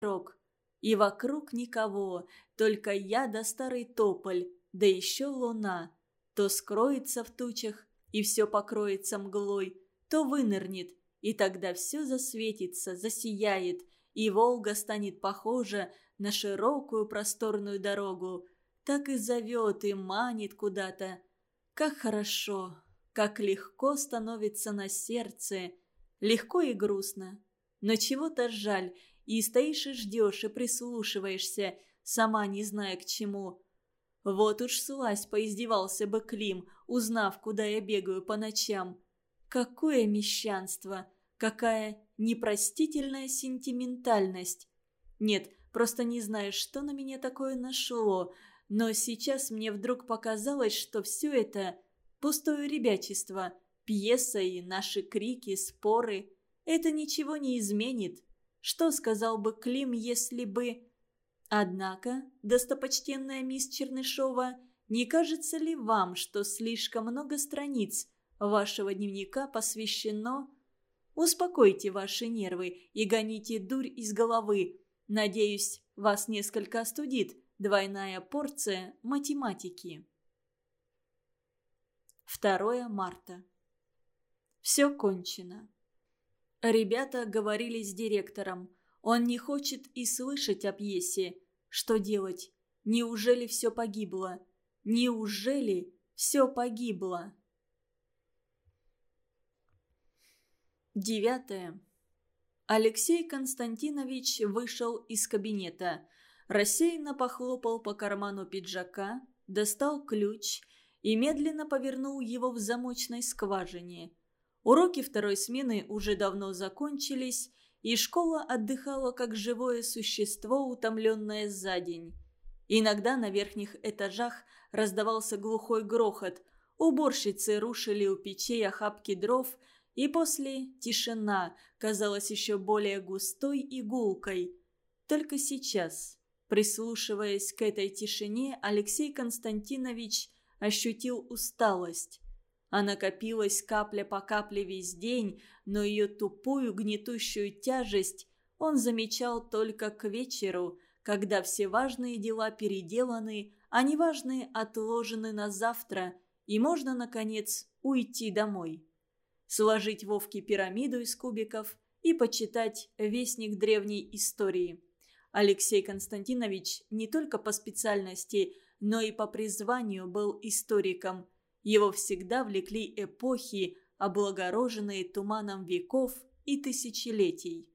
рог. И вокруг никого, только я да старый тополь, да еще луна. То скроется в тучах, и все покроется мглой, то вынырнет, и тогда все засветится, засияет, и Волга станет похожа на широкую просторную дорогу. Так и зовет и манит куда-то. Как хорошо, как легко становится на сердце. Легко и грустно. Но чего-то жаль, и стоишь и ждешь, и прислушиваешься, сама не зная к чему. Вот уж слазь поиздевался бы Клим, узнав, куда я бегаю по ночам. Какое мещанство! Какая непростительная сентиментальность! Нет, просто не знаю, что на меня такое нашло, но сейчас мне вдруг показалось, что все это пустое ребячество, пьеса и наши крики, споры. Это ничего не изменит. Что сказал бы Клим, если бы... Однако, достопочтенная мисс Чернышова, не кажется ли вам, что слишком много страниц вашего дневника посвящено... Успокойте ваши нервы и гоните дурь из головы. Надеюсь, вас несколько остудит двойная порция математики. 2 марта. Все кончено. Ребята говорили с директором. Он не хочет и слышать о пьесе. Что делать? Неужели все погибло? Неужели все погибло? Девятое. Алексей Константинович вышел из кабинета. Рассеянно похлопал по карману пиджака, достал ключ и медленно повернул его в замочной скважине. Уроки второй смены уже давно закончились, и школа отдыхала как живое существо, утомленное за день. Иногда на верхних этажах раздавался глухой грохот. Уборщицы рушили у печей охапки дров – и после тишина казалась еще более густой и гулкой. Только сейчас, прислушиваясь к этой тишине, Алексей Константинович ощутил усталость. Она копилась капля по капле весь день, но ее тупую гнетущую тяжесть он замечал только к вечеру, когда все важные дела переделаны, а неважные отложены на завтра, и можно, наконец, уйти домой сложить Вовке пирамиду из кубиков и почитать Вестник древней истории. Алексей Константинович не только по специальности, но и по призванию был историком. Его всегда влекли эпохи, облагороженные туманом веков и тысячелетий.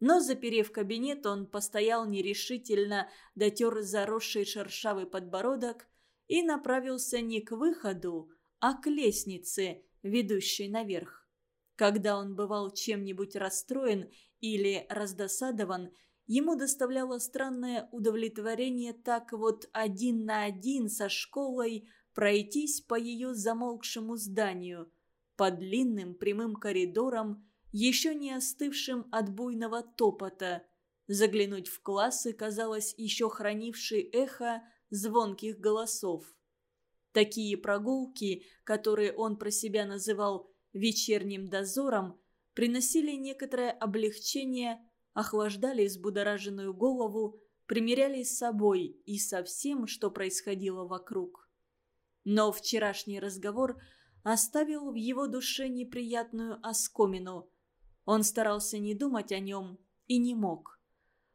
Но, заперев кабинет, он постоял нерешительно, дотер заросший шершавый подбородок и направился не к выходу, а к лестнице, ведущей наверх. Когда он бывал чем-нибудь расстроен или раздосадован, ему доставляло странное удовлетворение так вот один на один со школой пройтись по ее замолкшему зданию, по длинным прямым коридорам, еще не остывшим от буйного топота. Заглянуть в классы казалось еще хранивший эхо звонких голосов. Такие прогулки, которые он про себя называл «вечерним дозором», приносили некоторое облегчение, охлаждали взбудораженную голову, примеряли с собой и со всем, что происходило вокруг. Но вчерашний разговор оставил в его душе неприятную оскомину. Он старался не думать о нем и не мог.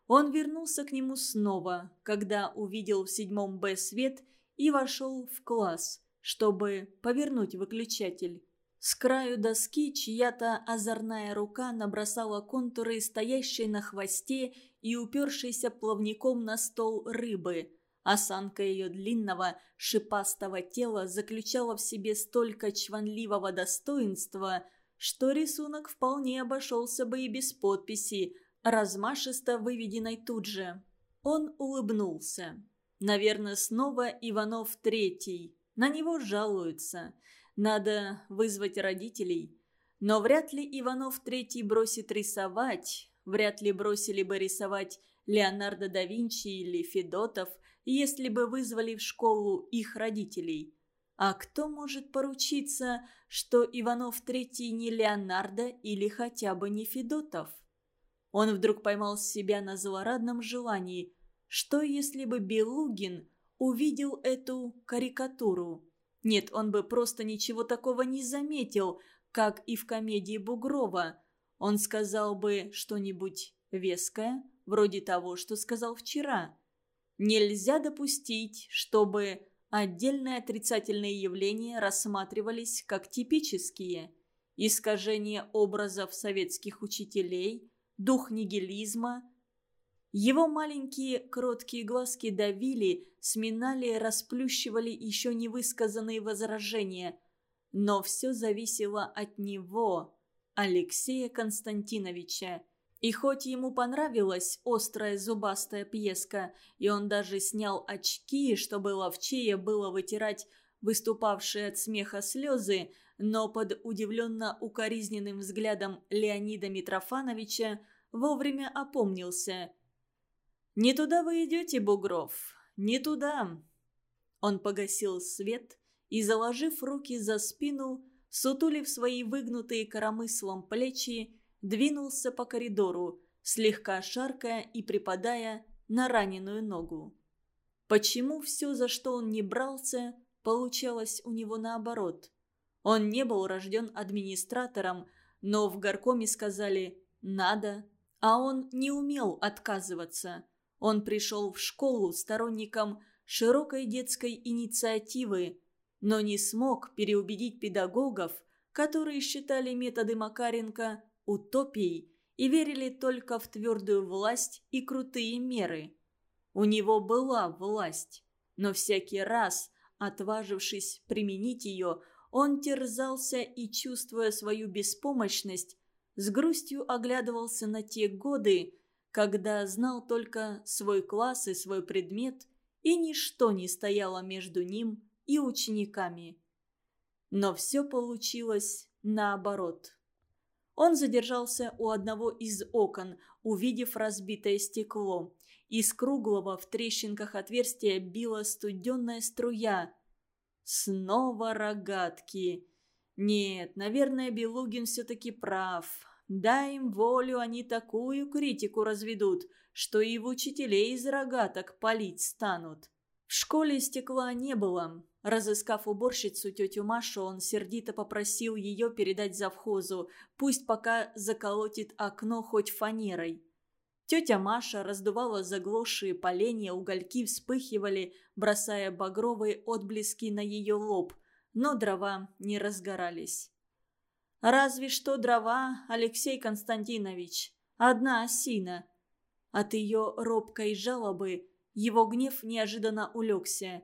Он вернулся к нему снова, когда увидел в седьмом Б свет и вошел в класс, чтобы повернуть выключатель. С краю доски чья-то озорная рука набросала контуры стоящей на хвосте и упершейся плавником на стол рыбы. Осанка ее длинного, шипастого тела заключала в себе столько чванливого достоинства, что рисунок вполне обошелся бы и без подписи, размашисто выведенной тут же. Он улыбнулся. Наверное, снова Иванов Третий. На него жалуются. Надо вызвать родителей. Но вряд ли Иванов Третий бросит рисовать. Вряд ли бросили бы рисовать Леонардо да Винчи или Федотов, если бы вызвали в школу их родителей. А кто может поручиться, что Иванов Третий не Леонардо или хотя бы не Федотов? Он вдруг поймал себя на злорадном желании. Что если бы Белугин увидел эту карикатуру? Нет, он бы просто ничего такого не заметил, как и в комедии Бугрова. Он сказал бы что-нибудь веское, вроде того, что сказал вчера. Нельзя допустить, чтобы отдельные отрицательные явления рассматривались как типические. Искажение образов советских учителей, дух нигилизма. Его маленькие кроткие глазки давили, сминали, расплющивали еще невысказанные возражения. Но все зависело от него, Алексея Константиновича. И хоть ему понравилась острая зубастая пьеска, и он даже снял очки, чтобы ловчее было вытирать выступавшие от смеха слезы, но под удивленно укоризненным взглядом Леонида Митрофановича вовремя опомнился. «Не туда вы идете, Бугров, не туда!» Он погасил свет и, заложив руки за спину, сутулив свои выгнутые коромыслом плечи, двинулся по коридору, слегка шаркая и припадая на раненую ногу. Почему все, за что он не брался, получалось у него наоборот? Он не был рожден администратором, но в горкоме сказали «надо», а он не умел отказываться. Он пришел в школу сторонником широкой детской инициативы, но не смог переубедить педагогов, которые считали методы Макаренко утопией и верили только в твердую власть и крутые меры. У него была власть, но всякий раз, отважившись применить ее, он терзался и, чувствуя свою беспомощность, с грустью оглядывался на те годы, когда знал только свой класс и свой предмет, и ничто не стояло между ним и учениками. Но все получилось наоборот. Он задержался у одного из окон, увидев разбитое стекло. Из круглого в трещинках отверстия била студенная струя. Снова рогатки. Нет, наверное, Белугин все-таки прав. Дай им волю, они такую критику разведут, что и в учителей из рогаток палить станут. В школе стекла не было. Разыскав уборщицу тетю Машу, он сердито попросил ее передать завхозу, пусть пока заколотит окно хоть фанерой. Тетя Маша раздувала заглохшие поленья, угольки вспыхивали, бросая багровые отблески на ее лоб, но дрова не разгорались. «Разве что дрова, Алексей Константинович, одна осина». От ее робкой жалобы его гнев неожиданно улегся.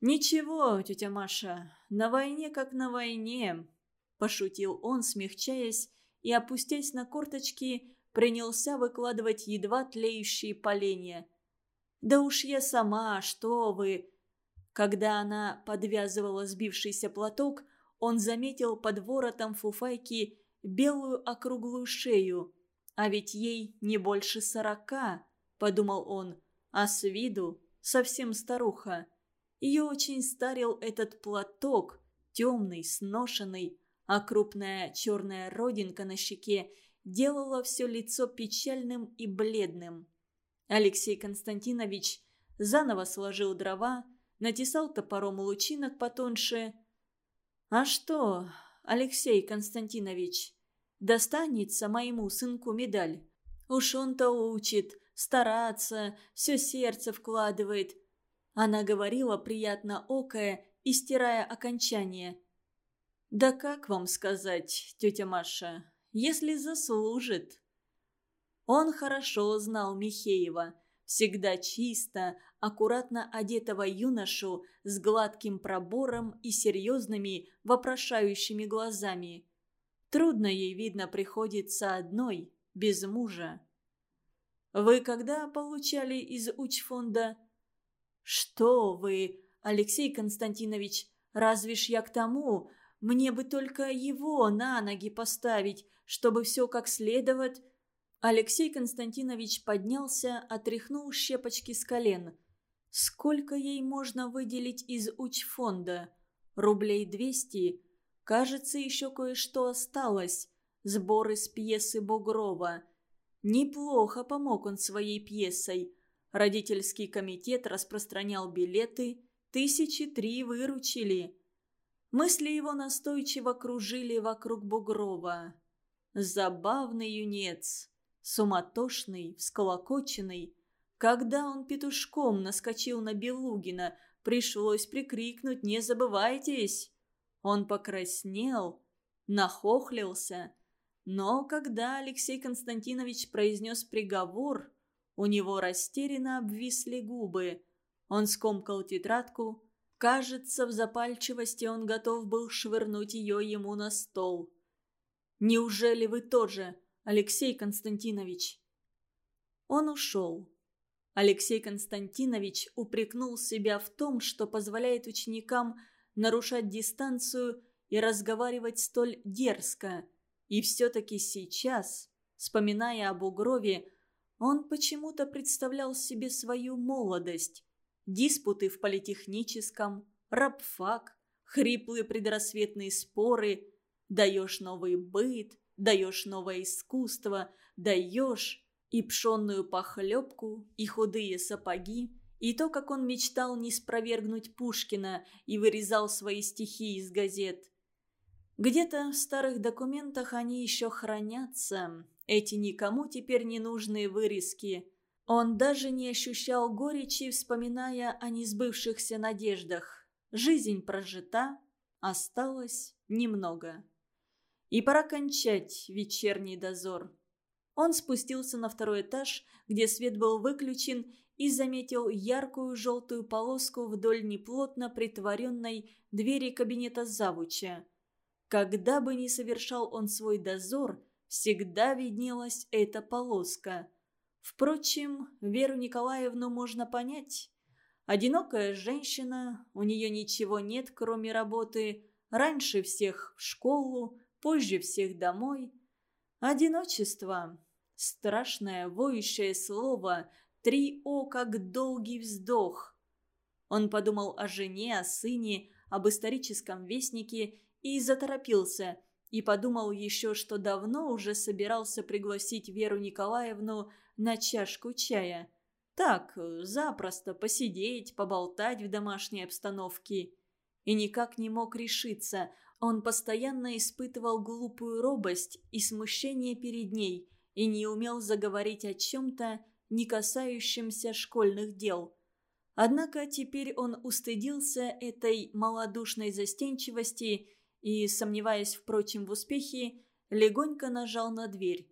«Ничего, тетя Маша, на войне как на войне», – пошутил он, смягчаясь, и, опустясь на корточки, принялся выкладывать едва тлеющие поленья. «Да уж я сама, что вы!» Когда она подвязывала сбившийся платок, он заметил под воротом фуфайки белую округлую шею. «А ведь ей не больше сорока», – подумал он, – а с виду совсем старуха. Ее очень старил этот платок, темный, сношенный, а крупная черная родинка на щеке делала все лицо печальным и бледным. Алексей Константинович заново сложил дрова, натесал топором лучинок потоньше. «А что, Алексей Константинович, достанется моему сынку медаль? Уж он-то учит, стараться, все сердце вкладывает. Она говорила приятно окая и стирая окончание. «Да как вам сказать, тетя Маша, если заслужит?» Он хорошо знал Михеева, всегда чисто, аккуратно одетого юношу с гладким пробором и серьезными, вопрошающими глазами. Трудно ей, видно, приходится одной, без мужа. Вы когда получали из учфонда?» «Что вы, Алексей Константинович, разве ж я к тому? Мне бы только его на ноги поставить, чтобы все как следовать...» Алексей Константинович поднялся, отряхнул щепочки с колен. «Сколько ей можно выделить из учфонда? Рублей двести? Кажется, еще кое-что осталось. Сборы с пьесы Бугрова. Неплохо помог он своей пьесой. Родительский комитет распространял билеты, тысячи три выручили. Мысли его настойчиво кружили вокруг Бугрова. Забавный юнец, суматошный, всколокоченный. Когда он петушком наскочил на Белугина, пришлось прикрикнуть «Не забывайтесь!». Он покраснел, нахохлился. Но когда Алексей Константинович произнес приговор, у него растерянно обвисли губы. Он скомкал тетрадку. Кажется, в запальчивости он готов был швырнуть ее ему на стол. «Неужели вы тоже, Алексей Константинович?» Он ушел. Алексей Константинович упрекнул себя в том, что позволяет ученикам нарушать дистанцию и разговаривать столь дерзко. И все-таки сейчас, вспоминая об Угрове, он почему-то представлял себе свою молодость. Диспуты в политехническом, рабфак, хриплые предрассветные споры. Даешь новый быт, даешь новое искусство, даешь и пшенную похлебку, и худые сапоги, и то, как он мечтал не спровергнуть Пушкина и вырезал свои стихи из газет. Где-то в старых документах они еще хранятся, эти никому теперь не нужные вырезки. Он даже не ощущал горечи, вспоминая о несбывшихся надеждах. Жизнь прожита, осталось немного. И пора кончать вечерний дозор. Он спустился на второй этаж, где свет был выключен, и заметил яркую желтую полоску вдоль неплотно притворенной двери кабинета завуча. Когда бы ни совершал он свой дозор, всегда виднелась эта полоска. Впрочем, Веру Николаевну можно понять. Одинокая женщина, у нее ничего нет, кроме работы, раньше всех в школу, позже всех домой. Одиночество Страшное воющее слово, три «о» как долгий вздох. Он подумал о жене, о сыне, об историческом вестнике и заторопился. И подумал еще, что давно уже собирался пригласить Веру Николаевну на чашку чая. Так, запросто посидеть, поболтать в домашней обстановке. И никак не мог решиться. Он постоянно испытывал глупую робость и смущение перед ней – и не умел заговорить о чем-то, не касающемся школьных дел. Однако теперь он устыдился этой малодушной застенчивости и, сомневаясь, впрочем, в успехе, легонько нажал на дверь.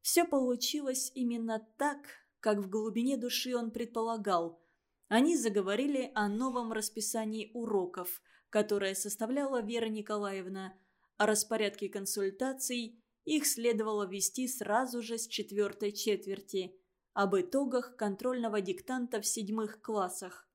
Все получилось именно так, как в глубине души он предполагал. Они заговорили о новом расписании уроков, которое составляла Вера Николаевна, о распорядке консультаций их следовало вести сразу же с четвертой четверти. Об итогах контрольного диктанта в седьмых классах.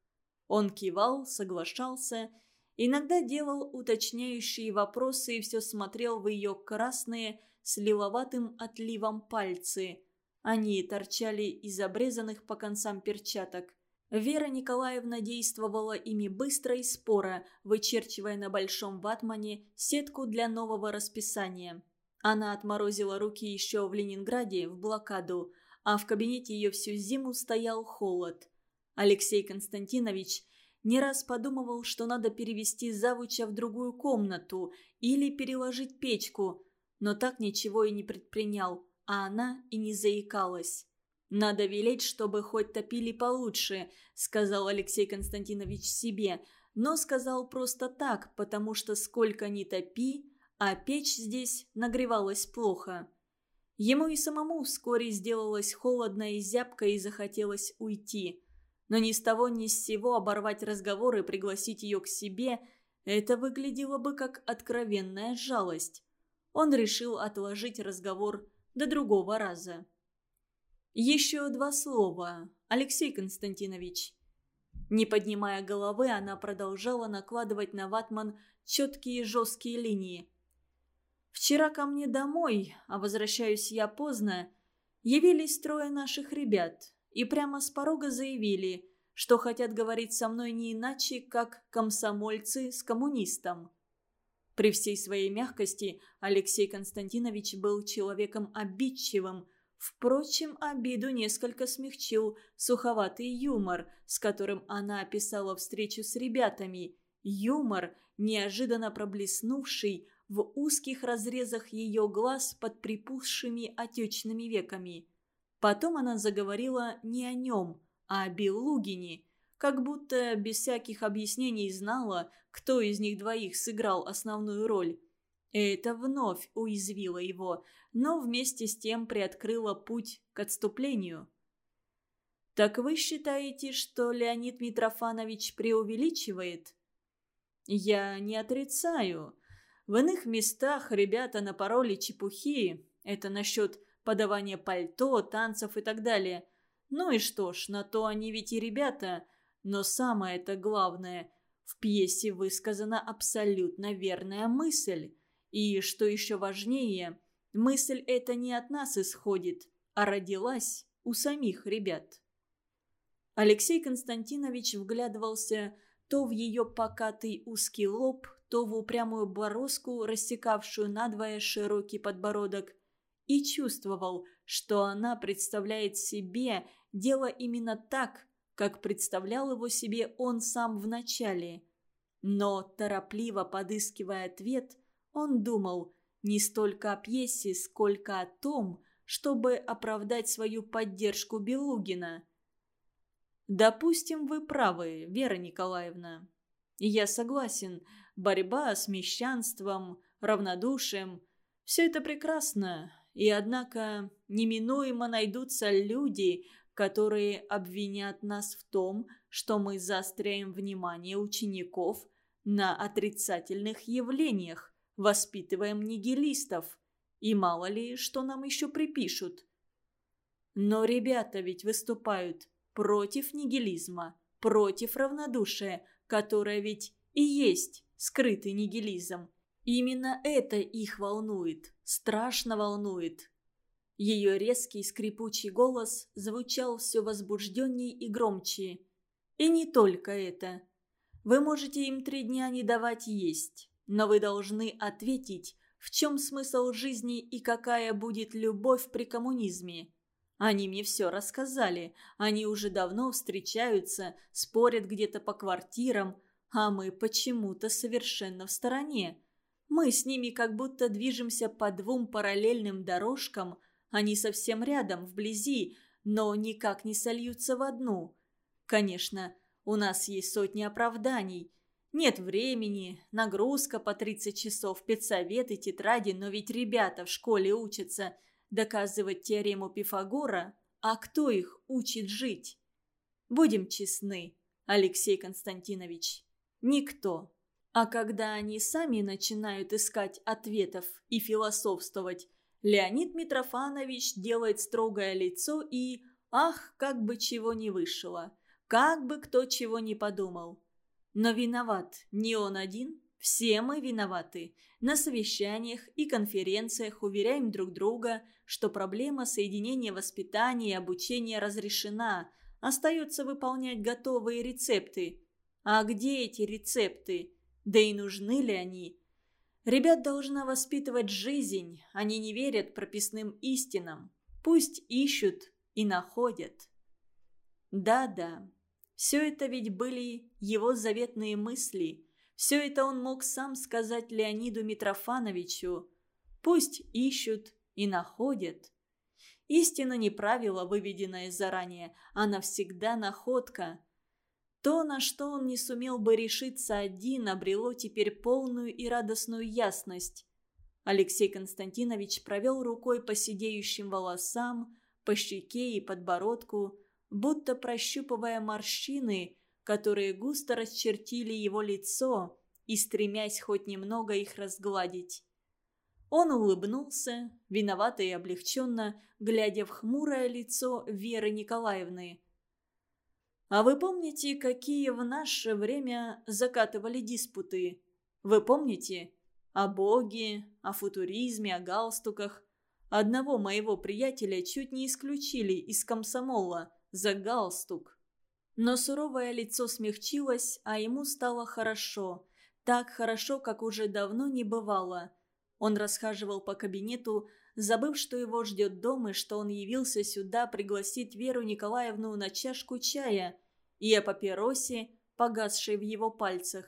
Он кивал, соглашался, иногда делал уточняющие вопросы и все смотрел в ее красные с лиловатым отливом пальцы. Они торчали из обрезанных по концам перчаток. Вера Николаевна действовала ими быстро и споро, вычерчивая на большом ватмане сетку для нового расписания. Она отморозила руки еще в Ленинграде в блокаду, а в кабинете ее всю зиму стоял холод. Алексей Константинович не раз подумывал, что надо перевести завуча в другую комнату или переложить печку, но так ничего и не предпринял, а она и не заикалась. «Надо велеть, чтобы хоть топили получше», — сказал Алексей Константинович себе, но сказал просто так, потому что сколько ни топи, а печь здесь нагревалась плохо. Ему и самому вскоре сделалось холодно и зябко и захотелось уйти. Но ни с того ни с сего оборвать разговор и пригласить ее к себе – это выглядело бы как откровенная жалость. Он решил отложить разговор до другого раза. «Еще два слова, Алексей Константинович». Не поднимая головы, она продолжала накладывать на ватман четкие жесткие линии – Вчера ко мне домой, а возвращаюсь я поздно, явились трое наших ребят и прямо с порога заявили, что хотят говорить со мной не иначе, как комсомольцы с коммунистом. При всей своей мягкости Алексей Константинович был человеком обидчивым. Впрочем, обиду несколько смягчил суховатый юмор, с которым она описала встречу с ребятами. Юмор, неожиданно проблеснувший в узких разрезах ее глаз под припухшими отечными веками. Потом она заговорила не о нем, а о Белугине, как будто без всяких объяснений знала, кто из них двоих сыграл основную роль. Это вновь уязвило его, но вместе с тем приоткрыло путь к отступлению. «Так вы считаете, что Леонид Митрофанович преувеличивает?» «Я не отрицаю. В иных местах ребята напороли чепухи. Это насчет подавания пальто, танцев и так далее. Ну и что ж, на то они ведь и ребята. Но самое-то главное, в пьесе высказана абсолютно верная мысль. И, что еще важнее, мысль эта не от нас исходит, а родилась у самих ребят. Алексей Константинович вглядывался то в ее покатый узкий лоб, то в упрямую борозку, рассекавшую надвое широкий подбородок, и чувствовал, что она представляет себе дело именно так, как представлял его себе он сам вначале. Но, торопливо подыскивая ответ, он думал не столько о пьесе, сколько о том, чтобы оправдать свою поддержку Белугина. «Допустим, вы правы, Вера Николаевна. Я согласен, борьба с мещанством, равнодушием – все это прекрасно, и однако неминуемо найдутся люди, которые обвинят нас в том, что мы заостряем внимание учеников на отрицательных явлениях, воспитываем нигилистов. И мало ли, что нам еще припишут. Но ребята ведь выступают против нигилизма, против равнодушия, которое ведь и есть скрытый нигилизм. Именно это их волнует, страшно волнует. Ее резкий скрипучий голос звучал все возбужденней и громче. И не только это. Вы можете им три дня не давать есть, но вы должны ответить, в чем смысл жизни и какая будет любовь при коммунизме. Они мне все рассказали, они уже давно встречаются, спорят где-то по квартирам, а мы почему-то совершенно в стороне. Мы с ними как будто движемся по двум параллельным дорожкам, они совсем рядом, вблизи, но никак не сольются в одну. Конечно, у нас есть сотни оправданий. Нет времени, нагрузка по 30 часов, педсовет и тетради, но ведь ребята в школе учатся доказывать теорему Пифагора, а кто их учит жить? Будем честны, Алексей Константинович, никто. А когда они сами начинают искать ответов и философствовать, Леонид Митрофанович делает строгое лицо и «Ах, как бы чего не вышло! Как бы кто чего не подумал!» Но виноват не он один, все мы виноваты. На совещаниях и конференциях уверяем друг друга, что проблема соединения воспитания и обучения разрешена, остается выполнять готовые рецепты. А где эти рецепты? Да и нужны ли они? Ребят должна воспитывать жизнь, они не верят прописным истинам. Пусть ищут и находят. Да-да, все это ведь были его заветные мысли. Все это он мог сам сказать Леониду Митрофановичу. Пусть ищут и находят. Истина не правило, выведенное заранее, а навсегда находка. То, на что он не сумел бы решиться один, обрело теперь полную и радостную ясность. Алексей Константинович провел рукой по сидеющим волосам, по щеке и подбородку, будто прощупывая морщины, которые густо расчертили его лицо и стремясь хоть немного их разгладить. Он улыбнулся, виновато и облегченно, глядя в хмурое лицо Веры Николаевны. А вы помните, какие в наше время закатывали диспуты? Вы помните? О Боге, о футуризме, о галстуках. Одного моего приятеля чуть не исключили из комсомола за галстук. Но суровое лицо смягчилось, а ему стало хорошо. Так хорошо, как уже давно не бывало. Он расхаживал по кабинету, забыв, что его ждет дом и что он явился сюда пригласить Веру Николаевну на чашку чая и о папиросе, погасшей в его пальцах.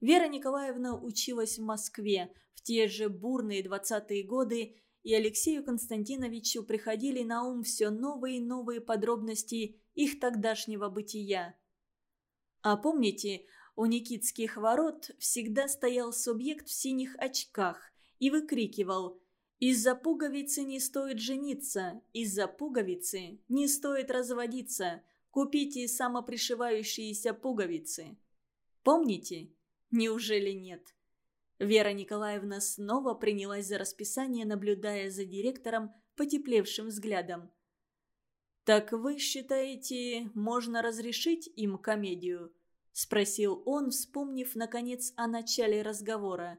Вера Николаевна училась в Москве в те же бурные двадцатые годы, и Алексею Константиновичу приходили на ум все новые и новые подробности их тогдашнего бытия. А помните, у Никитских ворот всегда стоял субъект в синих очках и выкрикивал «Из-за пуговицы не стоит жениться, из-за пуговицы не стоит разводиться, купите самопришивающиеся пуговицы». Помните? Неужели нет? Вера Николаевна снова принялась за расписание, наблюдая за директором потеплевшим взглядом. «Так вы считаете, можно разрешить им комедию?» – спросил он, вспомнив, наконец, о начале разговора.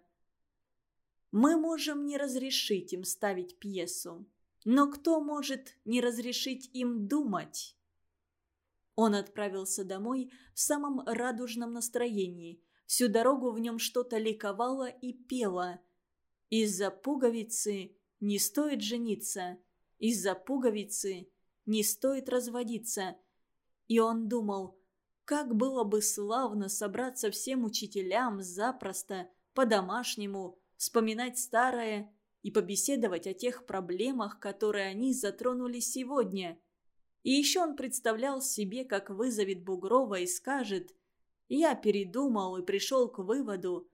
«Мы можем не разрешить им ставить пьесу, но кто может не разрешить им думать?» Он отправился домой в самом радужном настроении – Всю дорогу в нем что-то ликовало и пело. Из-за пуговицы не стоит жениться, из-за пуговицы не стоит разводиться. И он думал, как было бы славно собраться всем учителям запросто, по-домашнему, вспоминать старое и побеседовать о тех проблемах, которые они затронули сегодня. И еще он представлял себе, как вызовет Бугрова и скажет – я передумал и пришел к выводу.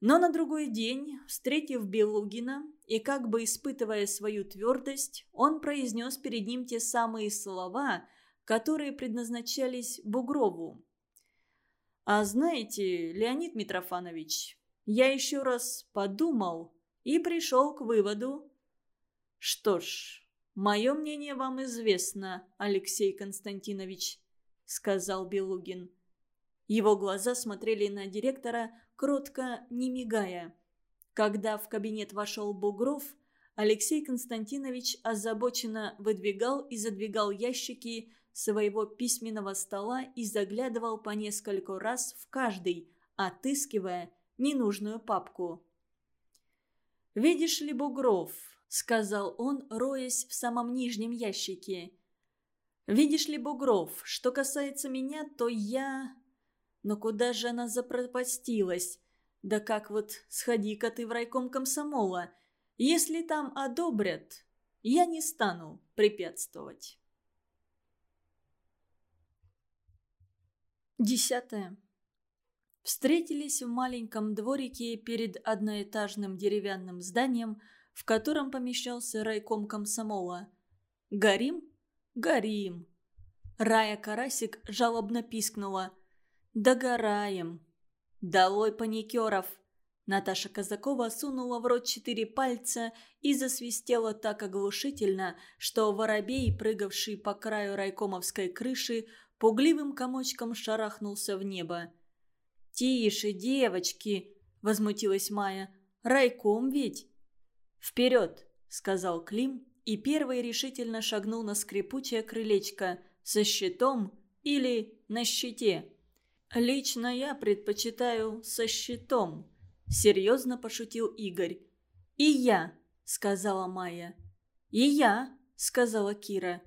Но на другой день, встретив Белугина и как бы испытывая свою твердость, он произнес перед ним те самые слова, которые предназначались Бугрову. «А знаете, Леонид Митрофанович, я еще раз подумал и пришел к выводу. Что ж, мое мнение вам известно, Алексей Константинович», — сказал Белугин. Его глаза смотрели на директора, кротко не мигая. Когда в кабинет вошел Бугров, Алексей Константинович озабоченно выдвигал и задвигал ящики своего письменного стола и заглядывал по нескольку раз в каждый, отыскивая ненужную папку. «Видишь ли, Бугров», — сказал он, роясь в самом нижнем ящике. «Видишь ли, Бугров, что касается меня, то я...» Но куда же она запропастилась? Да как вот сходи-ка ты в райком комсомола. Если там одобрят, я не стану препятствовать. Десятое. Встретились в маленьком дворике перед одноэтажным деревянным зданием, в котором помещался райком комсомола. «Горим? Горим!» Рая Карасик жалобно пискнула – «Догораем!» «Долой паникеров!» Наташа Казакова сунула в рот четыре пальца и засвистела так оглушительно, что воробей, прыгавший по краю райкомовской крыши, пугливым комочком шарахнулся в небо. «Тише, девочки!» – возмутилась Майя. «Райком ведь!» «Вперед!» – сказал Клим и первый решительно шагнул на скрипучее крылечко со щитом или на щите. «Лично я предпочитаю со щитом», — серьезно пошутил Игорь. «И я», — сказала Майя. «И я», — сказала Кира.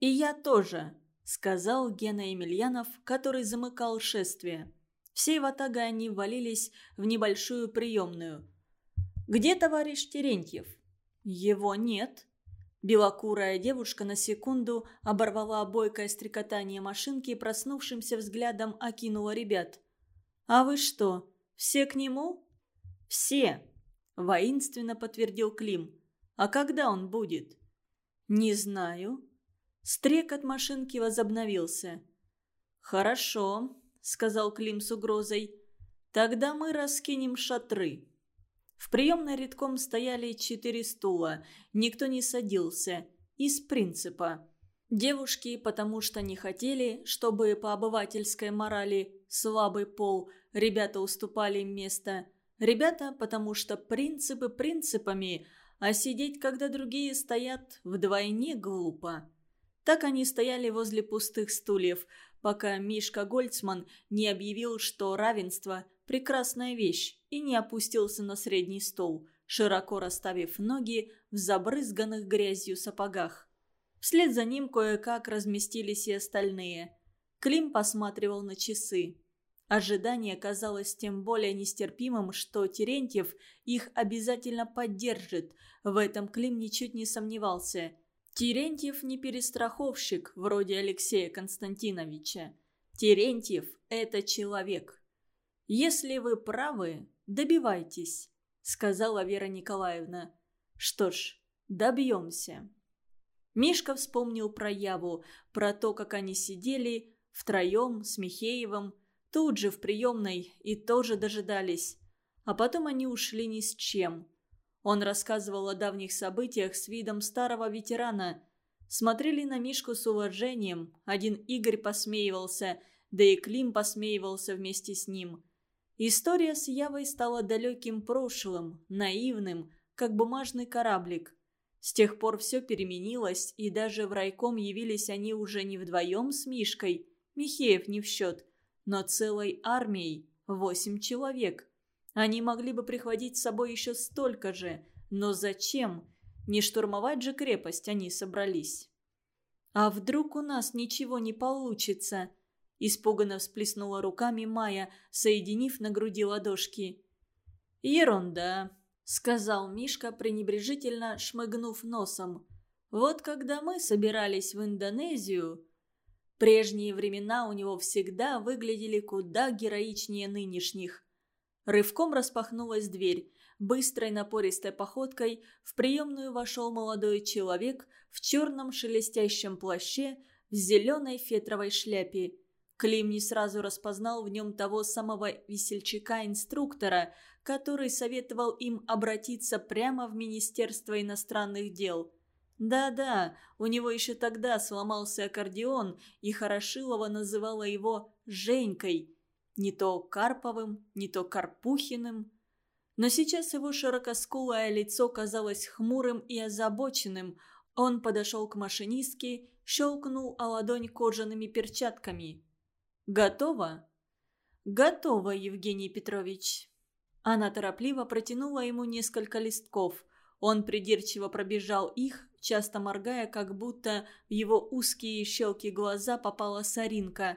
«И я тоже», — сказал Гена Емельянов, который замыкал шествие. Всей ватагой они ввалились в небольшую приемную. «Где товарищ Терентьев?» «Его нет», Белокурая девушка на секунду оборвала бойкое стрекотание машинки и проснувшимся взглядом окинула ребят. «А вы что, все к нему?» «Все», – воинственно подтвердил Клим. «А когда он будет?» «Не знаю». Стрек от машинки возобновился. «Хорошо», – сказал Клим с угрозой. «Тогда мы раскинем шатры». В приемной редком стояли четыре стула. Никто не садился. Из принципа. Девушки, потому что не хотели, чтобы по обывательской морали слабый пол ребята уступали им место. Ребята, потому что принципы принципами, а сидеть, когда другие стоят, вдвойне глупо. Так они стояли возле пустых стульев, пока Мишка Гольцман не объявил, что равенство – прекрасная вещь, и не опустился на средний стол, широко расставив ноги в забрызганных грязью сапогах. Вслед за ним кое-как разместились и остальные. Клим посматривал на часы. Ожидание казалось тем более нестерпимым, что Терентьев их обязательно поддержит. В этом Клим ничуть не сомневался. Терентьев не перестраховщик, вроде Алексея Константиновича. Терентьев – это человек. «Если вы правы, добивайтесь», – сказала Вера Николаевна. «Что ж, добьемся». Мишка вспомнил про Яву, про то, как они сидели втроем с Михеевым, тут же в приемной и тоже дожидались. А потом они ушли ни с чем. Он рассказывал о давних событиях с видом старого ветерана. Смотрели на Мишку с уважением, один Игорь посмеивался, да и Клим посмеивался вместе с ним. История с Явой стала далеким прошлым, наивным, как бумажный кораблик. С тех пор все переменилось, и даже в райком явились они уже не вдвоем с Мишкой, Михеев не в счет, но целой армией, восемь человек. Они могли бы прихватить с собой еще столько же, но зачем? Не штурмовать же крепость они собрались. «А вдруг у нас ничего не получится?» Испуганно всплеснула руками Майя, соединив на груди ладошки. «Ерунда», — сказал Мишка, пренебрежительно шмыгнув носом. «Вот когда мы собирались в Индонезию...» Прежние времена у него всегда выглядели куда героичнее нынешних. Рывком распахнулась дверь. Быстрой напористой походкой в приемную вошел молодой человек в черном шелестящем плаще в зеленой фетровой шляпе. Клим не сразу распознал в нем того самого весельчака-инструктора, который советовал им обратиться прямо в Министерство иностранных дел. Да-да, у него еще тогда сломался аккордеон, и Хорошилова называла его «Женькой», не то Карповым, не то Карпухиным. Но сейчас его широкоскулое лицо казалось хмурым и озабоченным. Он подошел к машинистке, щелкнул о ладонь кожаными перчатками. «Готово?» «Готово, Евгений Петрович». Она торопливо протянула ему несколько листков. Он придирчиво пробежал их, часто моргая, как будто в его узкие щелки глаза попала соринка.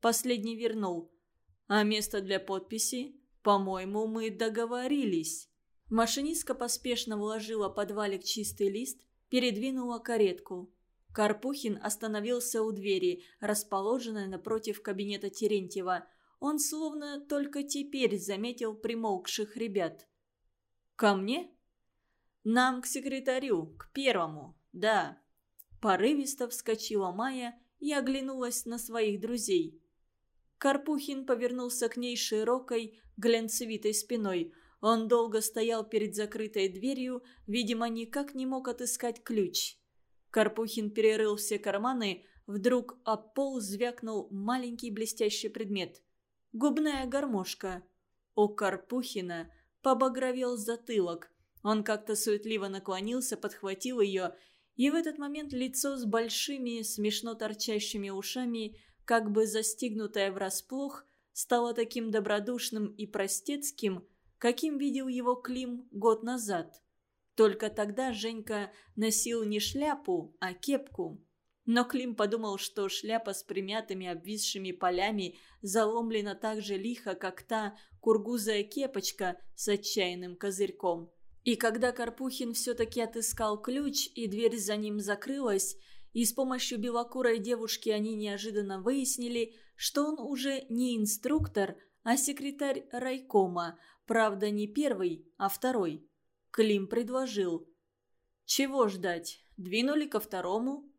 Последний вернул. А место для подписи? По-моему, мы договорились. Машинистка поспешно вложила под валик чистый лист, передвинула каретку. Карпухин остановился у двери, расположенной напротив кабинета Терентьева. Он словно только теперь заметил примолкших ребят. «Ко мне?» «Нам к секретарю, к первому, да». Порывисто вскочила Майя и оглянулась на своих друзей. Карпухин повернулся к ней широкой, глянцевитой спиной. Он долго стоял перед закрытой дверью, видимо, никак не мог отыскать ключ. Карпухин перерыл все карманы, вдруг об пол звякнул маленький блестящий предмет. Губная гармошка. У Карпухина побагровел затылок. Он как-то суетливо наклонился, подхватил ее, и в этот момент лицо с большими, смешно торчащими ушами – как бы застигнутая врасплох, стало таким добродушным и простецким, каким видел его Клим год назад. Только тогда Женька носил не шляпу, а кепку. Но Клим подумал, что шляпа с примятыми обвисшими полями заломлена так же лихо, как та кургузая кепочка с отчаянным козырьком. И когда Карпухин все-таки отыскал ключ, и дверь за ним закрылась, и с помощью белокурой девушки они неожиданно выяснили, что он уже не инструктор, а секретарь райкома, правда не первый, а второй. Клим предложил. «Чего ждать? Двинули ко второму?»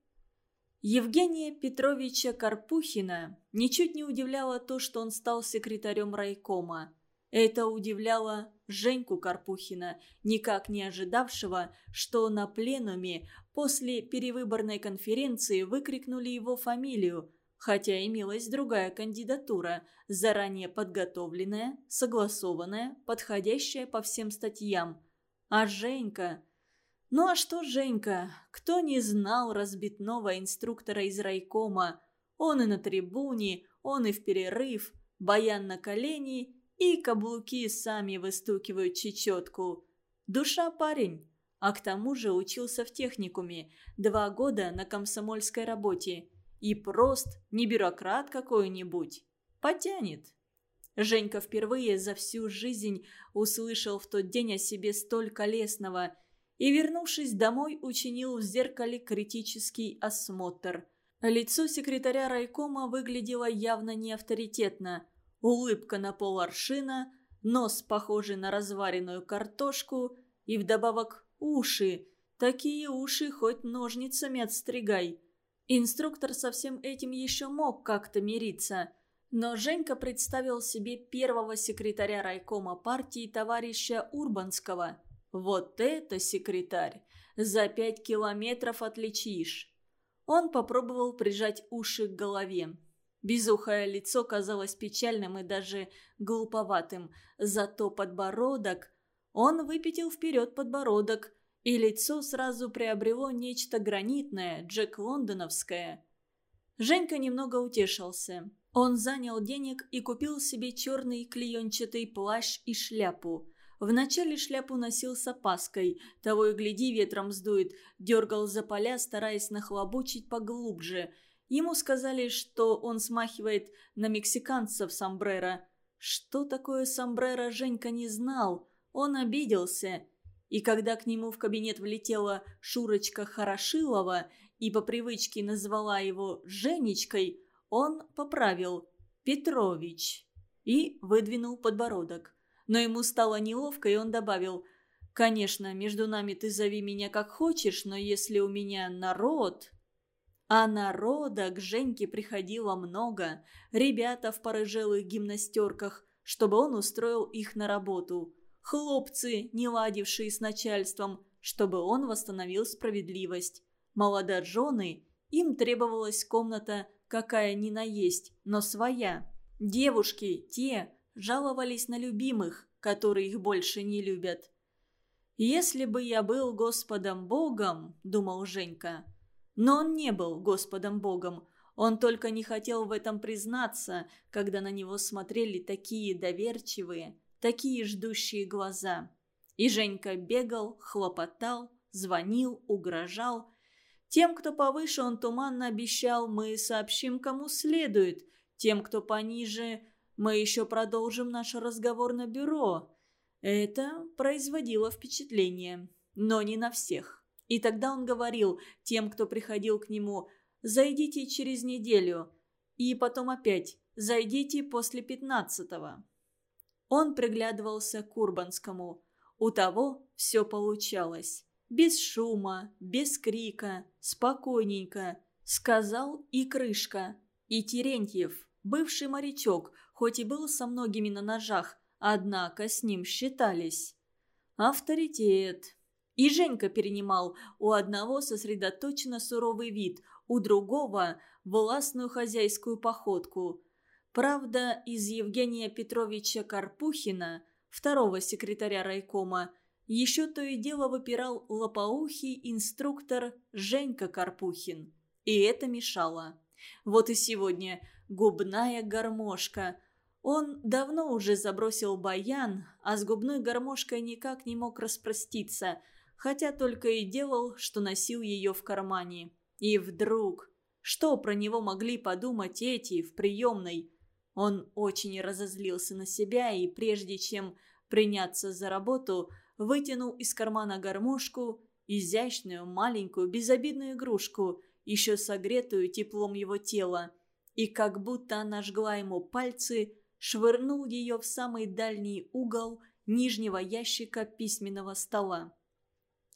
Евгения Петровича Карпухина ничуть не удивляло то, что он стал секретарем райкома. Это удивляло Женьку Карпухина, никак не ожидавшего, что на пленуме после перевыборной конференции выкрикнули его фамилию, хотя имелась другая кандидатура, заранее подготовленная, согласованная, подходящая по всем статьям. А Женька... Ну а что Женька? Кто не знал разбитного инструктора из райкома? Он и на трибуне, он и в перерыв, баян на колени – и каблуки сами выстукивают чечетку. Душа парень. А к тому же учился в техникуме. Два года на комсомольской работе. И прост, не бюрократ какой-нибудь. Потянет. Женька впервые за всю жизнь услышал в тот день о себе столько лесного и, вернувшись домой, учинил в зеркале критический осмотр. Лицо секретаря райкома выглядело явно не авторитетно. Улыбка на пол аршина, нос, похожий на разваренную картошку, и вдобавок уши. Такие уши хоть ножницами отстригай. Инструктор со всем этим еще мог как-то мириться – но Женька представил себе первого секретаря райкома партии товарища Урбанского. Вот это секретарь! За пять километров отличишь. Он попробовал прижать уши к голове. Безухое лицо казалось печальным и даже глуповатым. Зато подбородок... Он выпятил вперед подбородок, и лицо сразу приобрело нечто гранитное, Джек Лондоновское. Женька немного утешился. Он занял денег и купил себе черный клеенчатый плащ и шляпу. Вначале шляпу носил с опаской, того и гляди ветром сдует, дергал за поля, стараясь нахлобучить поглубже. Ему сказали, что он смахивает на мексиканцев сомбреро. Что такое сомбреро, Женька не знал. Он обиделся. И когда к нему в кабинет влетела Шурочка Хорошилова и по привычке назвала его Женечкой – он поправил «Петрович» и выдвинул подбородок. Но ему стало неловко, и он добавил «Конечно, между нами ты зови меня как хочешь, но если у меня народ...» А народа к Женьке приходило много. Ребята в порыжелых гимнастерках, чтобы он устроил их на работу. Хлопцы, не ладившие с начальством, чтобы он восстановил справедливость. Молодожены, им требовалась комната какая ни на есть, но своя. Девушки, те, жаловались на любимых, которые их больше не любят. «Если бы я был Господом Богом», — думал Женька. Но он не был Господом Богом. Он только не хотел в этом признаться, когда на него смотрели такие доверчивые, такие ждущие глаза. И Женька бегал, хлопотал, звонил, угрожал тем, кто повыше, он туманно обещал, мы сообщим, кому следует. Тем, кто пониже, мы еще продолжим наш разговор на бюро. Это производило впечатление, но не на всех. И тогда он говорил тем, кто приходил к нему, «Зайдите через неделю». И потом опять «Зайдите после пятнадцатого». Он приглядывался к Урбанскому. У того все получалось. Без шума, без крика, спокойненько. Сказал и крышка. И Терентьев, бывший морячок, хоть и был со многими на ножах, однако с ним считались. Авторитет. И Женька перенимал у одного сосредоточенно суровый вид, у другого – властную хозяйскую походку. Правда, из Евгения Петровича Карпухина, второго секретаря райкома, еще то и дело выпирал лопоухий инструктор Женька Карпухин. И это мешало. Вот и сегодня губная гармошка. Он давно уже забросил баян, а с губной гармошкой никак не мог распроститься, хотя только и делал, что носил ее в кармане. И вдруг... Что про него могли подумать эти в приемной? Он очень разозлился на себя и прежде чем приняться за работу, вытянул из кармана гармошку, изящную, маленькую, безобидную игрушку, еще согретую теплом его тела, и как будто она жгла ему пальцы, швырнул ее в самый дальний угол нижнего ящика письменного стола.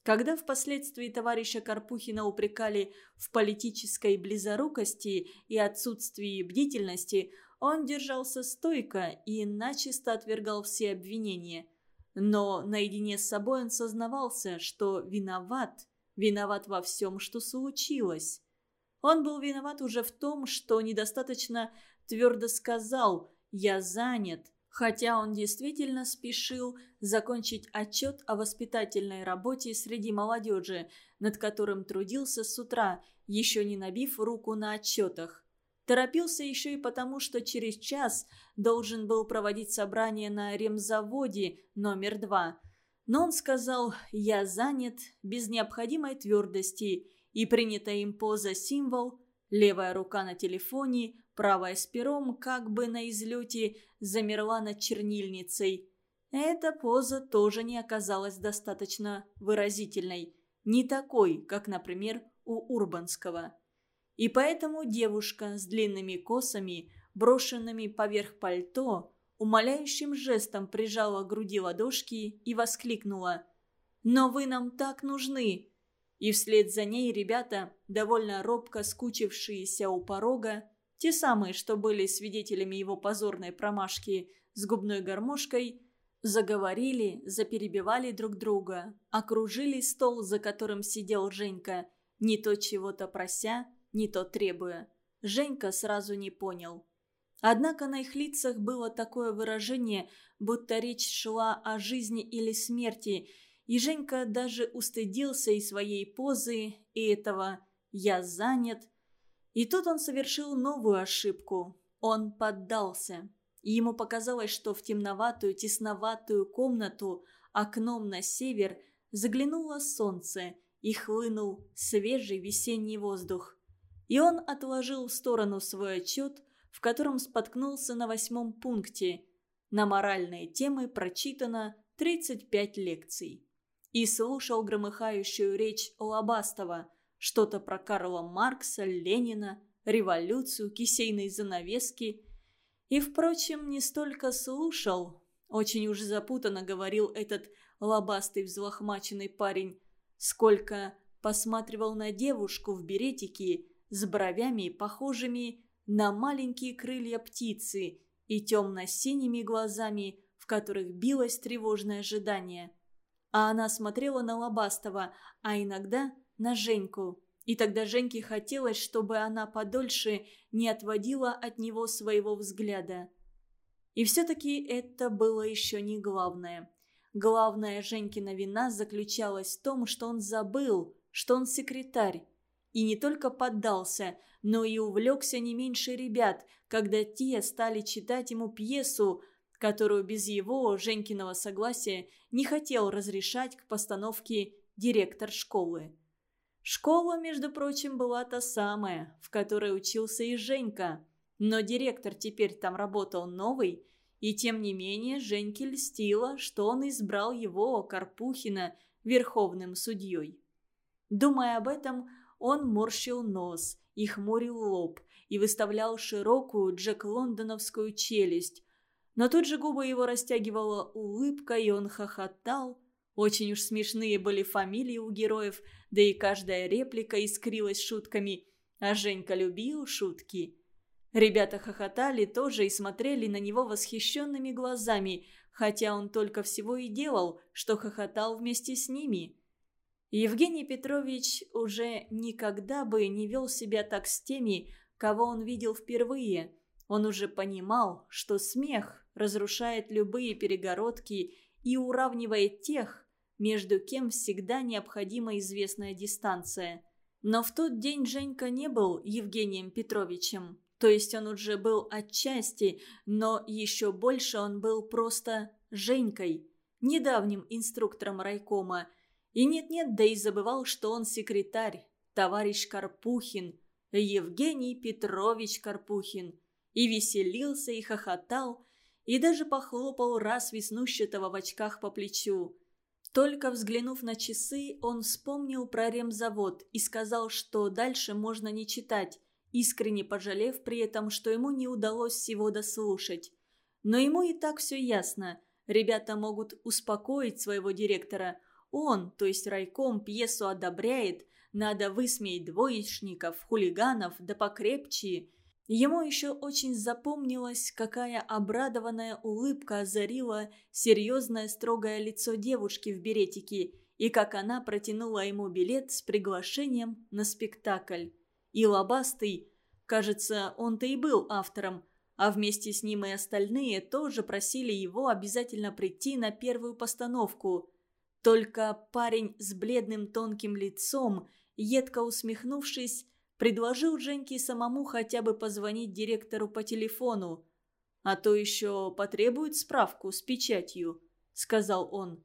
Когда впоследствии товарища Карпухина упрекали в политической близорукости и отсутствии бдительности, он держался стойко и начисто отвергал все обвинения – но наедине с собой он сознавался, что виноват, виноват во всем, что случилось. Он был виноват уже в том, что недостаточно твердо сказал «я занят», хотя он действительно спешил закончить отчет о воспитательной работе среди молодежи, над которым трудился с утра, еще не набив руку на отчетах. Торопился еще и потому, что через час должен был проводить собрание на ремзаводе номер два. но он сказал «я занят» без необходимой твердости, и принятая им поза символ, левая рука на телефоне, правая с пером, как бы на излете, замерла над чернильницей. Эта поза тоже не оказалась достаточно выразительной, не такой, как, например, у Урбанского. И поэтому девушка с длинными косами, брошенными поверх пальто, умоляющим жестом прижала к груди ладошки и воскликнула «Но вы нам так нужны!» И вслед за ней ребята, довольно робко скучившиеся у порога, те самые, что были свидетелями его позорной промашки с губной гармошкой, заговорили, заперебивали друг друга, окружили стол, за которым сидел Женька, не то чего-то прося, не то требуя. Женька сразу не понял. Однако на их лицах было такое выражение, будто речь шла о жизни или смерти, и Женька даже устыдился и своей позы, и этого «я занят». И тут он совершил новую ошибку. Он поддался. И ему показалось, что в темноватую, тесноватую комнату окном на север заглянуло солнце и хлынул свежий весенний воздух. И он отложил в сторону свой отчет, в котором споткнулся на восьмом пункте. На моральные темы прочитано 35 лекций. И слушал громыхающую речь Лобастова, что-то про Карла Маркса, Ленина, революцию, кисейные занавески. И, впрочем, не столько слушал, очень уж запутанно говорил этот лобастый взлохмаченный парень, сколько посматривал на девушку в беретике с бровями, похожими на маленькие крылья птицы и темно-синими глазами, в которых билось тревожное ожидание. А она смотрела на Лобастова, а иногда на Женьку. И тогда Женьке хотелось, чтобы она подольше не отводила от него своего взгляда. И все-таки это было еще не главное. Главная Женькина вина заключалась в том, что он забыл, что он секретарь, и не только поддался, но и увлекся не меньше ребят, когда те стали читать ему пьесу, которую без его, Женькиного согласия, не хотел разрешать к постановке директор школы. Школа, между прочим, была та самая, в которой учился и Женька. Но директор теперь там работал новый, и тем не менее Женьке льстило, что он избрал его, Карпухина, верховным судьей. Думая об этом, он морщил нос и хмурил лоб, и выставлял широкую джек-лондоновскую челюсть. Но тут же губы его растягивала улыбка, и он хохотал. Очень уж смешные были фамилии у героев, да и каждая реплика искрилась шутками, а Женька любил шутки. Ребята хохотали тоже и смотрели на него восхищенными глазами, хотя он только всего и делал, что хохотал вместе с ними. Евгений Петрович уже никогда бы не вел себя так с теми, кого он видел впервые. Он уже понимал, что смех разрушает любые перегородки и уравнивает тех, между кем всегда необходима известная дистанция. Но в тот день Женька не был Евгением Петровичем. То есть он уже был отчасти, но еще больше он был просто Женькой, недавним инструктором райкома – и нет-нет, да и забывал, что он секретарь, товарищ Карпухин, Евгений Петрович Карпухин. И веселился, и хохотал, и даже похлопал раз веснущатого в очках по плечу. Только взглянув на часы, он вспомнил про ремзавод и сказал, что дальше можно не читать, искренне пожалев при этом, что ему не удалось всего дослушать. Но ему и так все ясно. Ребята могут успокоить своего директора – он, то есть райком, пьесу одобряет, надо высмеять двоечников, хулиганов, да покрепче. Ему еще очень запомнилась, какая обрадованная улыбка озарила серьезное строгое лицо девушки в беретике, и как она протянула ему билет с приглашением на спектакль. И Лобастый, кажется, он-то и был автором, а вместе с ним и остальные тоже просили его обязательно прийти на первую постановку – только парень с бледным тонким лицом, едко усмехнувшись, предложил Женьке самому хотя бы позвонить директору по телефону. «А то еще потребует справку с печатью», — сказал он.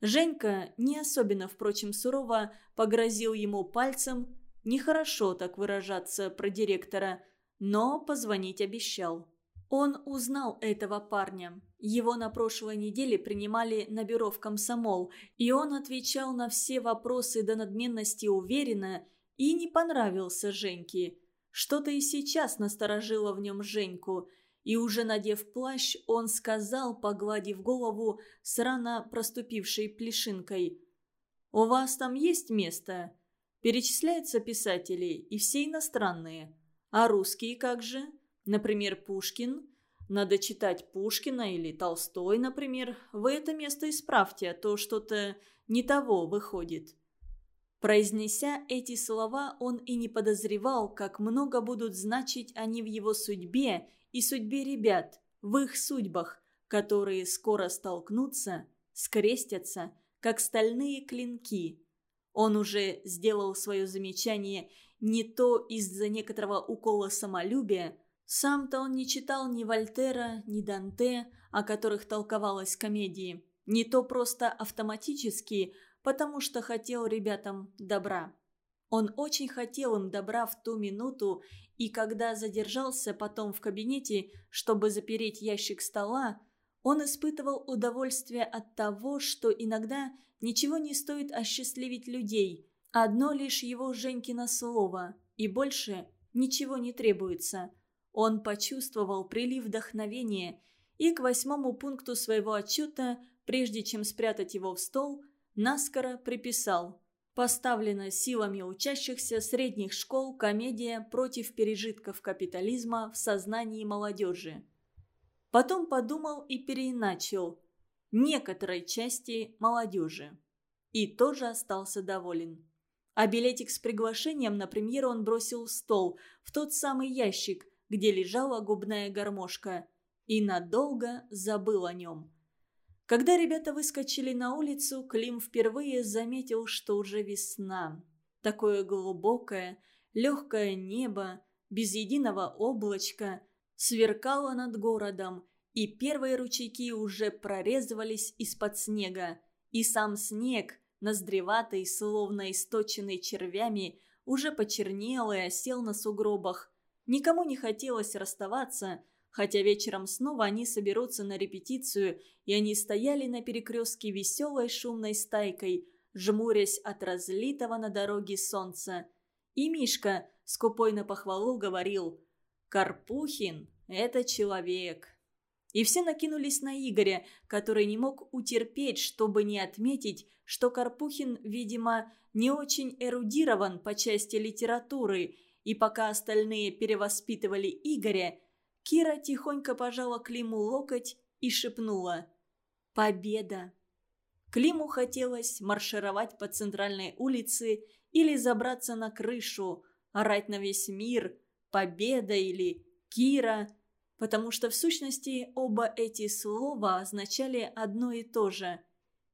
Женька, не особенно, впрочем, сурово, погрозил ему пальцем. Нехорошо так выражаться про директора, но позвонить обещал. Он узнал этого парня. Его на прошлой неделе принимали на бюро в комсомол, и он отвечал на все вопросы до надменности уверенно и не понравился Женьке. Что-то и сейчас насторожило в нем Женьку, и уже надев плащ, он сказал, погладив голову с рано проступившей плешинкой. «У вас там есть место?» Перечисляются писатели, и все иностранные. А русские как же? Например, Пушкин. Надо читать Пушкина или Толстой, например. Вы это место исправьте, а то что-то не того выходит. Произнеся эти слова, он и не подозревал, как много будут значить они в его судьбе и судьбе ребят, в их судьбах, которые скоро столкнутся, скрестятся, как стальные клинки. Он уже сделал свое замечание не то из-за некоторого укола самолюбия, сам-то он не читал ни Вольтера, ни Данте, о которых толковалась комедии, не то просто автоматически – потому что хотел ребятам добра. Он очень хотел им добра в ту минуту, и когда задержался потом в кабинете, чтобы запереть ящик стола, он испытывал удовольствие от того, что иногда ничего не стоит осчастливить людей. Одно лишь его Женькино слово, и больше ничего не требуется. Он почувствовал прилив вдохновения и к восьмому пункту своего отчета, прежде чем спрятать его в стол, наскоро приписал. Поставлена силами учащихся средних школ комедия против пережитков капитализма в сознании молодежи. Потом подумал и переиначил некоторой части молодежи. И тоже остался доволен. А билетик с приглашением на премьеру он бросил в стол, в тот самый ящик, где лежала губная гармошка, и надолго забыл о нем. Когда ребята выскочили на улицу, Клим впервые заметил, что уже весна. Такое глубокое, легкое небо, без единого облачка, сверкало над городом, и первые ручейки уже прорезывались из-под снега. И сам снег, ноздреватый, словно источенный червями, уже почернел и осел на сугробах. Никому не хотелось расставаться – Хотя вечером снова они соберутся на репетицию, и они стояли на перекрестке веселой шумной стайкой, жмурясь от разлитого на дороге солнца. И Мишка, скупой на похвалу, говорил «Карпухин – это человек». И все накинулись на Игоря, который не мог утерпеть, чтобы не отметить, что Карпухин, видимо, не очень эрудирован по части литературы, и пока остальные перевоспитывали Игоря – Кира тихонько пожала Климу локоть и шепнула «Победа!». Климу хотелось маршировать по центральной улице или забраться на крышу, орать на весь мир «Победа» или «Кира», потому что в сущности оба эти слова означали одно и то же.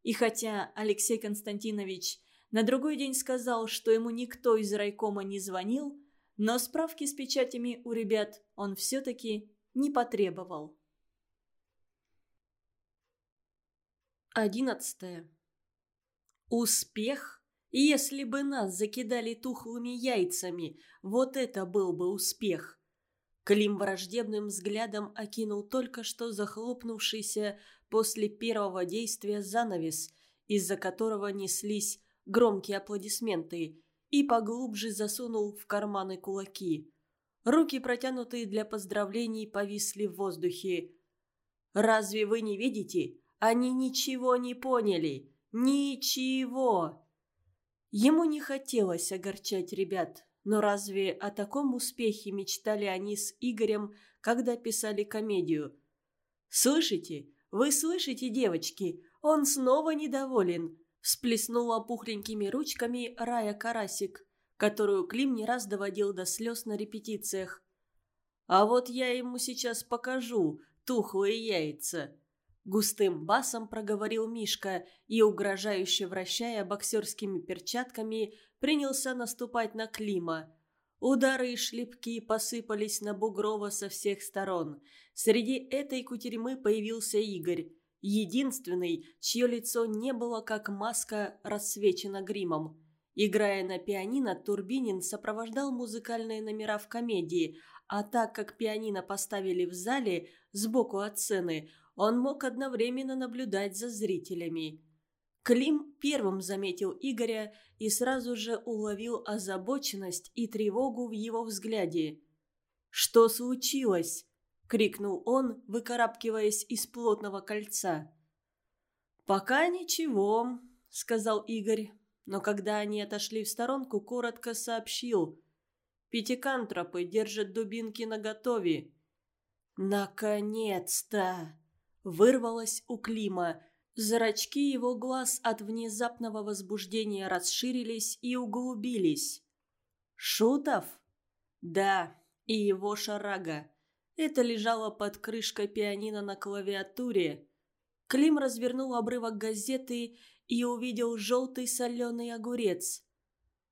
И хотя Алексей Константинович на другой день сказал, что ему никто из райкома не звонил, но справки с печатями у ребят он все-таки не потребовал. Одиннадцатое. Успех? Если бы нас закидали тухлыми яйцами, вот это был бы успех. Клим враждебным взглядом окинул только что захлопнувшийся после первого действия занавес, из-за которого неслись громкие аплодисменты, и поглубже засунул в карманы кулаки. Руки, протянутые для поздравлений, повисли в воздухе. «Разве вы не видите? Они ничего не поняли! Ничего!» Ему не хотелось огорчать ребят, но разве о таком успехе мечтали они с Игорем, когда писали комедию? «Слышите? Вы слышите, девочки? Он снова недоволен всплеснула пухленькими ручками Рая Карасик, которую Клим не раз доводил до слез на репетициях. «А вот я ему сейчас покажу тухлые яйца!» Густым басом проговорил Мишка и, угрожающе вращая боксерскими перчатками, принялся наступать на Клима. Удары и шлепки посыпались на Бугрова со всех сторон. Среди этой кутерьмы появился Игорь. Единственный, чье лицо не было как маска рассвечено гримом. Играя на пианино, Турбинин сопровождал музыкальные номера в комедии, а так как пианино поставили в зале сбоку от сцены, он мог одновременно наблюдать за зрителями. Клим первым заметил Игоря и сразу же уловил озабоченность и тревогу в его взгляде. «Что случилось?» — крикнул он, выкарабкиваясь из плотного кольца. «Пока ничего», — сказал Игорь, но когда они отошли в сторонку, коротко сообщил. «Пятикантропы держат дубинки наготове». «Наконец-то!» — вырвалось у Клима. Зрачки его глаз от внезапного возбуждения расширились и углубились. «Шутов?» «Да, и его шарага». Это лежало под крышкой пианино на клавиатуре. Клим развернул обрывок газеты и увидел желтый соленый огурец.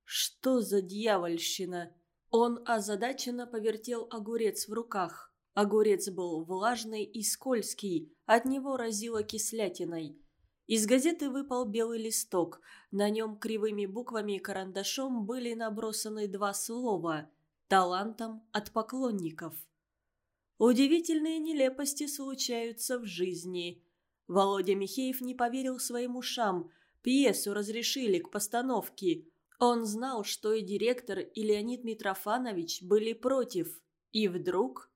Что за дьявольщина? Он озадаченно повертел огурец в руках. Огурец был влажный и скользкий, от него разило кислятиной. Из газеты выпал белый листок. На нем кривыми буквами и карандашом были набросаны два слова «Талантом от поклонников». Удивительные нелепости случаются в жизни. Володя Михеев не поверил своим ушам. Пьесу разрешили к постановке. Он знал, что и директор, и Леонид Митрофанович были против. И вдруг...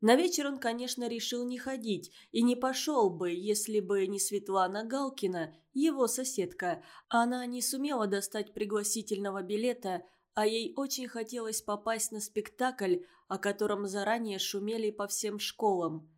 На вечер он, конечно, решил не ходить, и не пошел бы, если бы не Светлана Галкина, его соседка. Она не сумела достать пригласительного билета, а ей очень хотелось попасть на спектакль, о котором заранее шумели по всем школам.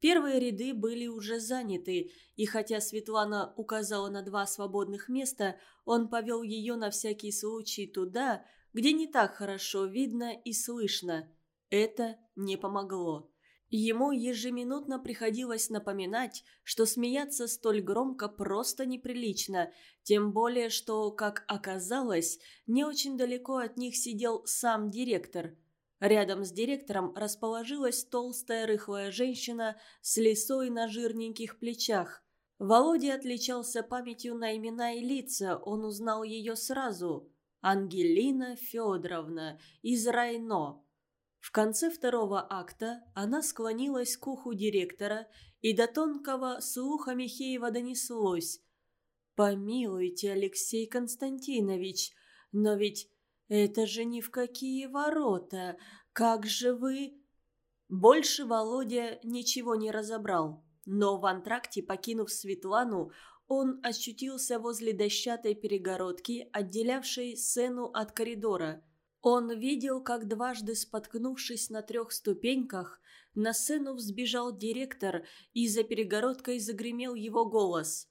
Первые ряды были уже заняты, и хотя Светлана указала на два свободных места, он повел ее на всякий случай туда, где не так хорошо видно и слышно. Это не помогло. Ему ежеминутно приходилось напоминать, что смеяться столь громко просто неприлично, тем более, что, как оказалось, не очень далеко от них сидел сам директор. Рядом с директором расположилась толстая рыхлая женщина с лисой на жирненьких плечах. Володя отличался памятью на имена и лица, он узнал ее сразу. Ангелина Федоровна из Райно. В конце второго акта она склонилась к уху директора, и до тонкого слуха Михеева донеслось. «Помилуйте, Алексей Константинович, но ведь это же ни в какие ворота! Как же вы...» Больше Володя ничего не разобрал, но в антракте, покинув Светлану, он очутился возле дощатой перегородки, отделявшей сцену от коридора – он видел, как дважды споткнувшись на трех ступеньках, на сцену взбежал директор, и за перегородкой загремел его голос.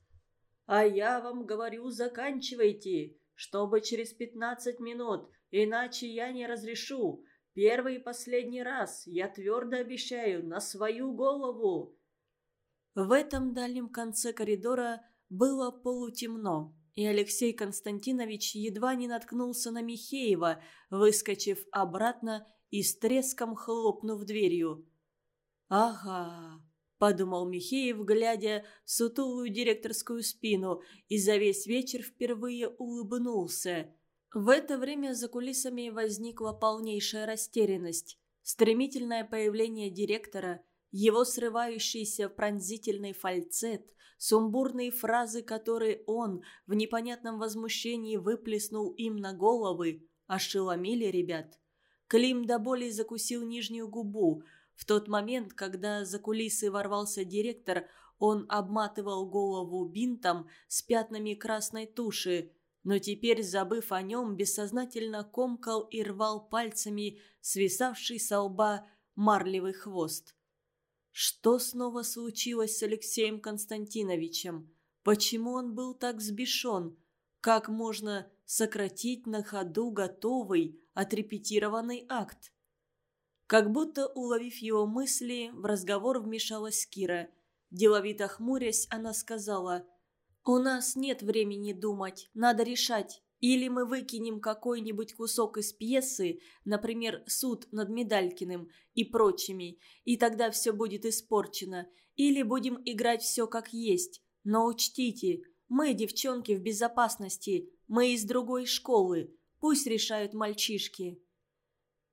«А я вам говорю, заканчивайте, чтобы через пятнадцать минут, иначе я не разрешу. Первый и последний раз, я твердо обещаю, на свою голову». В этом дальнем конце коридора было полутемно и Алексей Константинович едва не наткнулся на Михеева, выскочив обратно и с треском хлопнув дверью. «Ага», – подумал Михеев, глядя в сутулую директорскую спину, и за весь вечер впервые улыбнулся. В это время за кулисами возникла полнейшая растерянность. Стремительное появление директора, его срывающийся пронзительный фальцет, Сумбурные фразы, которые он в непонятном возмущении выплеснул им на головы, ошеломили ребят. Клим до боли закусил нижнюю губу. В тот момент, когда за кулисы ворвался директор, он обматывал голову бинтом с пятнами красной туши, но теперь, забыв о нем, бессознательно комкал и рвал пальцами свисавший со лба марлевый хвост. Что снова случилось с Алексеем Константиновичем? Почему он был так взбешен? Как можно сократить на ходу готовый, отрепетированный акт? Как будто, уловив его мысли, в разговор вмешалась Кира. Деловито хмурясь, она сказала, «У нас нет времени думать, надо решать. Или мы выкинем какой-нибудь кусок из пьесы, например, «Суд над Медалькиным» и прочими, и тогда все будет испорчено. Или будем играть все как есть. Но учтите, мы, девчонки, в безопасности, мы из другой школы. Пусть решают мальчишки.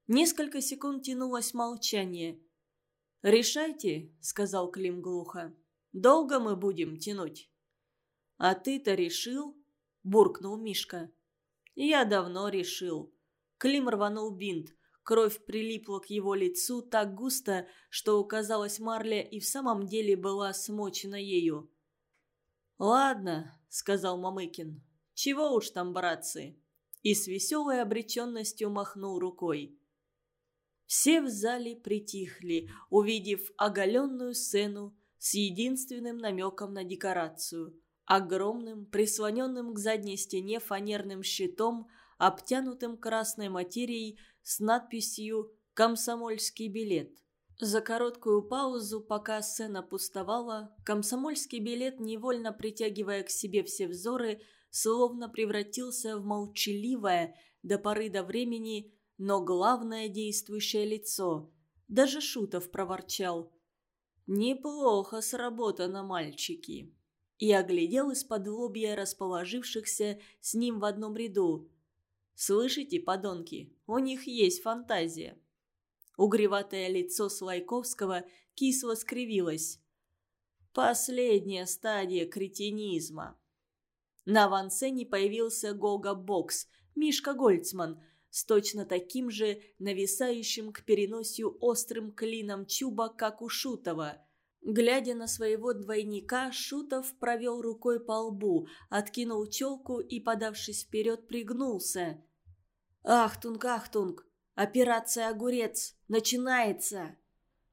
Несколько секунд тянулось молчание. «Решайте», — сказал Клим глухо. «Долго мы будем тянуть?» «А ты-то решил?» — буркнул Мишка. «Я давно решил». Клим рванул бинт. Кровь прилипла к его лицу так густо, что, казалось, марля и в самом деле была смочена ею. «Ладно», — сказал Мамыкин. «Чего уж там, братцы?» И с веселой обреченностью махнул рукой. Все в зале притихли, увидев оголенную сцену с единственным намеком на декорацию огромным, прислоненным к задней стене фанерным щитом, обтянутым красной материей с надписью «Комсомольский билет». За короткую паузу, пока сцена пустовала, комсомольский билет, невольно притягивая к себе все взоры, словно превратился в молчаливое до поры до времени, но главное действующее лицо. Даже Шутов проворчал. «Неплохо сработано, мальчики» и оглядел из-под лобья расположившихся с ним в одном ряду. «Слышите, подонки, у них есть фантазия». Угреватое лицо Слайковского кисло скривилось. «Последняя стадия кретинизма». На авансцене появился Гога Бокс, Мишка Гольцман, с точно таким же нависающим к переносию острым клином чуба, как у Шутова – Глядя на своего двойника, Шутов провел рукой по лбу, откинул челку и, подавшись вперед, пригнулся. «Ахтунг, ахтунг! Операция «Огурец» начинается!»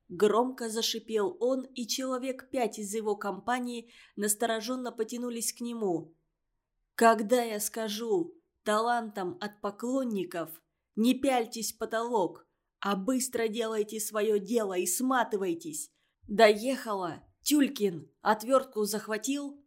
Громко зашипел он, и человек пять из его компании настороженно потянулись к нему. «Когда я скажу талантам от поклонников, не пяльтесь в потолок, а быстро делайте свое дело и сматывайтесь!» «Доехала! Тюлькин! Отвертку захватил?»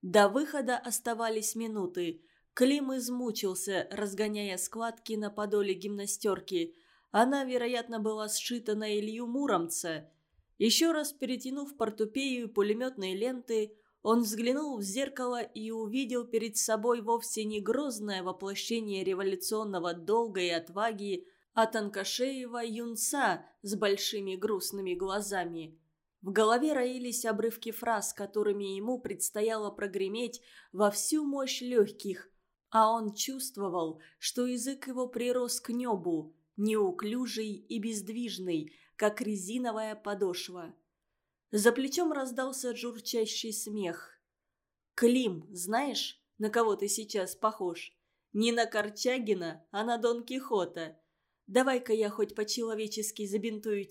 До выхода оставались минуты. Клим измучился, разгоняя складки на подоле гимнастерки. Она, вероятно, была сшита на Илью Муромца. Еще раз перетянув портупею и пулеметные ленты, он взглянул в зеркало и увидел перед собой вовсе не грозное воплощение революционного долга и отваги, а тонкошеего юнца с большими грустными глазами. В голове роились обрывки фраз, которыми ему предстояло прогреметь во всю мощь легких, а он чувствовал, что язык его прирос к небу, неуклюжий и бездвижный, как резиновая подошва. За плечом раздался журчащий смех. «Клим, знаешь, на кого ты сейчас похож? Не на Корчагина, а на Дон Кихота. Давай-ка я хоть по-человечески забинтую